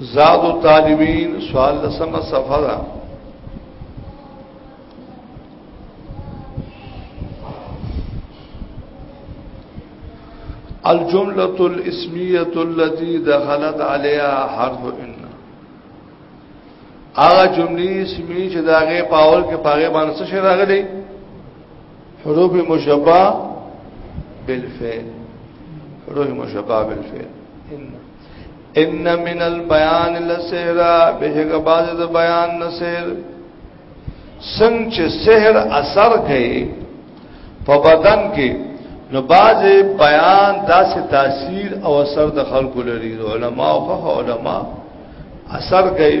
زاد و طالبین سوال لسم صفحه دا الجملة الاسمیة التي دخلت عليها حرف ان هغه جملې اسمی چې داغه پاول کې پاغه باندې څه شي راغلي حروف مشبہ بالفعل حروف مشبہ بالفعل ان ان من البيان لسهرا بهګه باز د بیان نسهر څنګه چې سحر اثر کوي په بدن کې نو باز بیان داسې تاثیر او اثر د خلکو لري علماء او علماء اثر کوي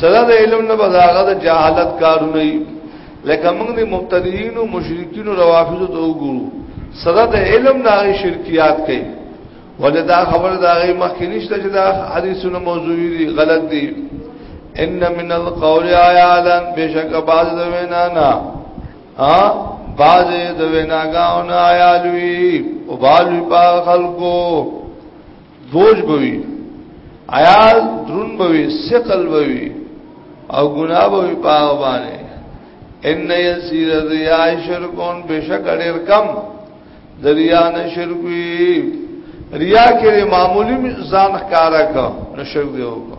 سره د علم نه بزاغه د جهالت کارونه وي لکه موږ د مبتدیین او مشرکین او روافض ته وګورو سره د علم نه شرکیات کوي ولې دا خبره دا غي مخکې نشته چې دا حدیثونه موضوعي دي غلط دي ان من القول عیالا بشک باز د وینا نه ها باز د وینا گاونه عیالوی او بالوی په خلقو بوج بوي عیال درون بوي ثقل بوي او ګناه بوي پاو باندې ان یسیر ریا شرکون بشک ډیر کم دریا نه شرکوي ریا کې معمولی ځان ښکارا کا نو شرک دی وکړه